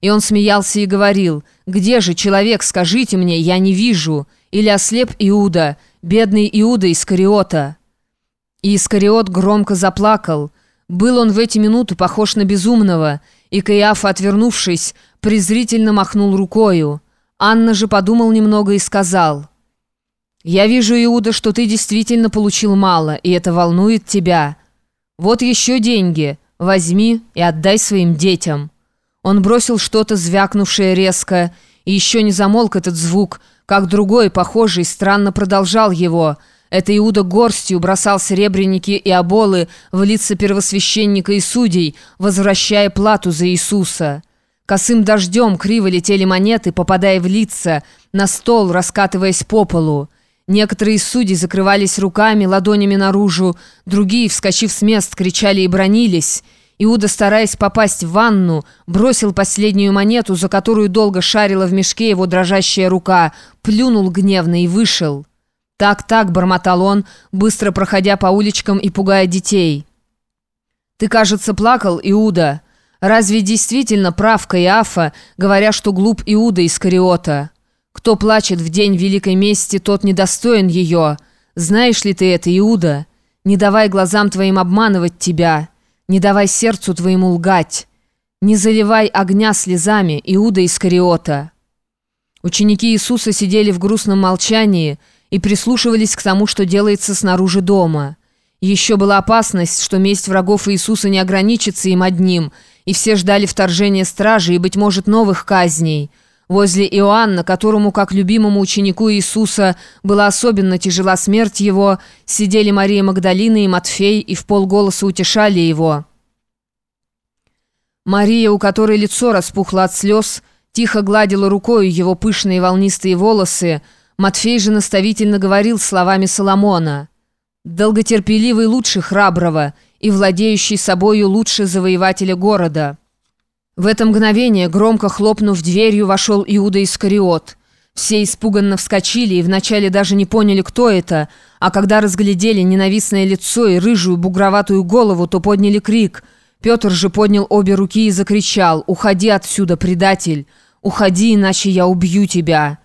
И он смеялся и говорил, «Где же человек, скажите мне, я не вижу?» Или ослеп Иуда, бедный Иуда Искариота. И Искариот громко заплакал. Был он в эти минуты похож на безумного, и Каиафа, отвернувшись, презрительно махнул рукою. Анна же подумал немного и сказал, «Я вижу, Иуда, что ты действительно получил мало, и это волнует тебя. Вот еще деньги, возьми и отдай своим детям». Он бросил что-то, звякнувшее резко, и еще не замолк этот звук, как другой, похожий, странно продолжал его. Это Иуда горстью бросал серебряники и оболы в лица первосвященника и судей, возвращая плату за Иисуса. Косым дождем криво летели монеты, попадая в лица, на стол, раскатываясь по полу. Некоторые судьи закрывались руками, ладонями наружу, другие, вскочив с мест, кричали и бронились – Иуда, стараясь попасть в ванну, бросил последнюю монету, за которую долго шарила в мешке его дрожащая рука, плюнул гневно и вышел. «Так-так», — бормотал он, быстро проходя по уличкам и пугая детей. «Ты, кажется, плакал, Иуда. Разве действительно прав Каиафа, говоря, что глуп Иуда из Кариота? Кто плачет в день великой мести, тот недостоин ее. Знаешь ли ты это, Иуда? Не давай глазам твоим обманывать тебя». Не давай сердцу твоему лгать. Не заливай огня слезами, Иуда Искариота». Ученики Иисуса сидели в грустном молчании и прислушивались к тому, что делается снаружи дома. Еще была опасность, что месть врагов Иисуса не ограничится им одним, и все ждали вторжения стражи и, быть может, новых казней – Возле Иоанна, которому, как любимому ученику Иисуса, была особенно тяжела смерть его, сидели Мария Магдалина и Матфей и в полголоса утешали его. Мария, у которой лицо распухло от слез, тихо гладила рукой его пышные волнистые волосы, Матфей же наставительно говорил словами Соломона «Долготерпеливый лучше храброго и владеющий собою лучше завоевателя города». В это мгновение, громко хлопнув дверью, вошел Иуда Искариот. Все испуганно вскочили и вначале даже не поняли, кто это, а когда разглядели ненавистное лицо и рыжую бугроватую голову, то подняли крик. Петр же поднял обе руки и закричал «Уходи отсюда, предатель! Уходи, иначе я убью тебя!»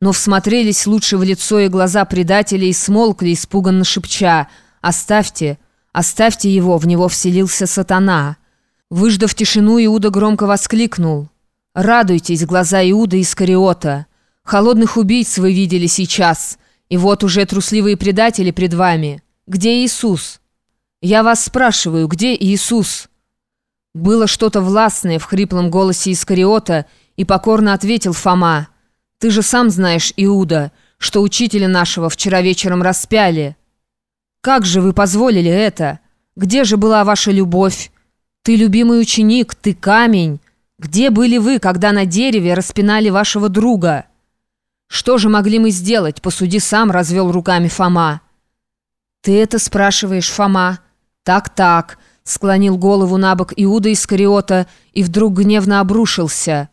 Но всмотрелись лучше в лицо и глаза предателя и смолкли, испуганно шепча «Оставьте! Оставьте его!» В него вселился сатана. Выждав тишину, Иуда громко воскликнул. «Радуйтесь, глаза Иуда Искариота! Холодных убийц вы видели сейчас, и вот уже трусливые предатели пред вами. Где Иисус? Я вас спрашиваю, где Иисус?» Было что-то властное в хриплом голосе Искариота, и покорно ответил Фома. «Ты же сам знаешь, Иуда, что учителя нашего вчера вечером распяли. Как же вы позволили это? Где же была ваша любовь? Ты любимый ученик, ты камень. Где были вы, когда на дереве распинали вашего друга? Что же могли мы сделать? Посуди сам, развел руками Фома. Ты это спрашиваешь, Фома? Так-так, склонил голову на бок Иуда Искариота и вдруг гневно обрушился.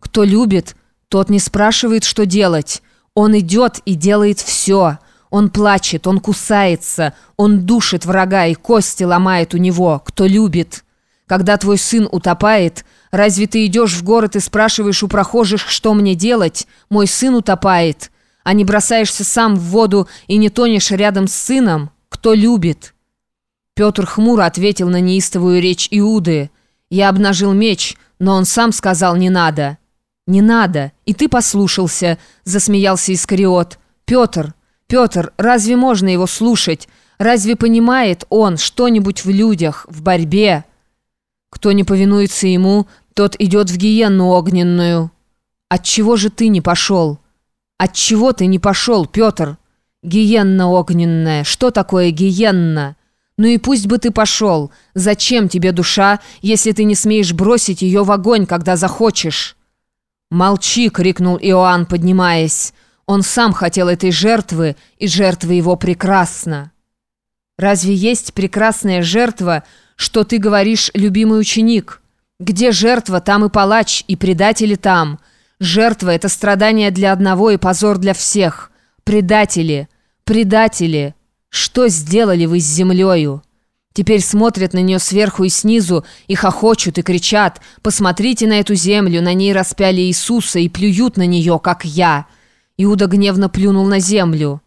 Кто любит, тот не спрашивает, что делать. Он идет и делает все. Он плачет, он кусается, он душит врага и кости ломает у него, кто любит. Когда твой сын утопает, разве ты идешь в город и спрашиваешь у прохожих, что мне делать? Мой сын утопает. А не бросаешься сам в воду и не тонешь рядом с сыном? Кто любит?» Петр хмуро ответил на неистовую речь Иуды. «Я обнажил меч, но он сам сказал «не надо». «Не надо, и ты послушался», — засмеялся Искариот. «Петр, Петр, разве можно его слушать? Разве понимает он что-нибудь в людях, в борьбе?» Кто не повинуется ему, тот идет в гиенну огненную. Отчего же ты не пошел? Отчего ты не пошел, Петр? Гиенна огненная, что такое гиенна? Ну и пусть бы ты пошел. Зачем тебе душа, если ты не смеешь бросить ее в огонь, когда захочешь? «Молчи!» — крикнул Иоанн, поднимаясь. Он сам хотел этой жертвы, и жертва его прекрасна. Разве есть прекрасная жертва, что ты говоришь, любимый ученик? Где жертва, там и палач, и предатели там. Жертва — это страдание для одного и позор для всех. Предатели, предатели, что сделали вы с землею? Теперь смотрят на нее сверху и снизу, и хохочут, и кричат «Посмотрите на эту землю, на ней распяли Иисуса и плюют на нее, как я». Иуда гневно плюнул на землю.